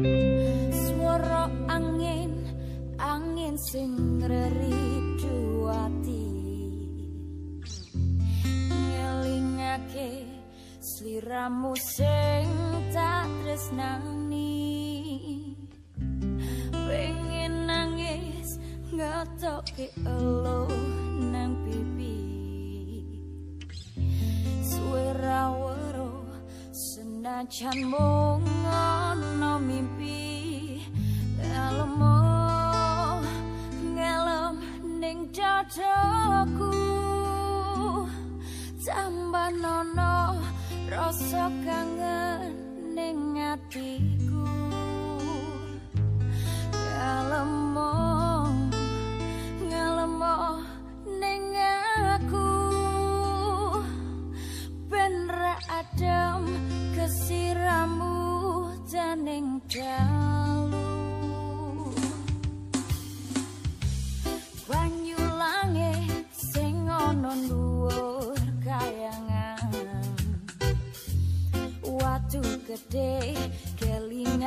Suara angin angin sing reridu ati. Ngelingake sliramu sing tak tresnani. Pengen nangis ngatoke elo nang pipi. Suara waro senajan mung kangen ning atiku. Ngelemo ngelemo ning aku. Ben ra adem kesiramu janing dalu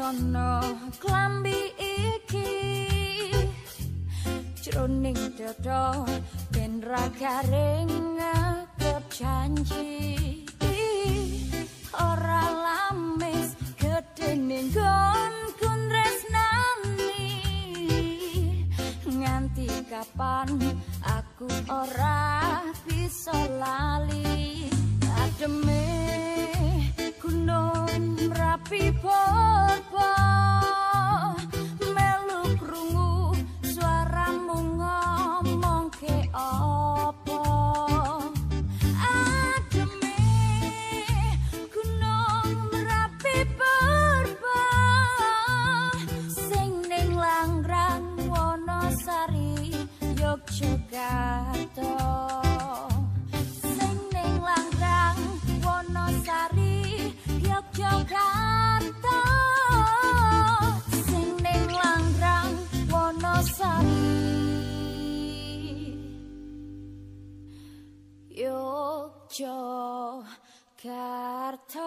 telesono klambi iki. Jroning dada ben ra garing janji. Ora lamis gedene nggon kun resnani nganti kapan aku ora bisa lali? Ademe gunung merapi porpo Jakarta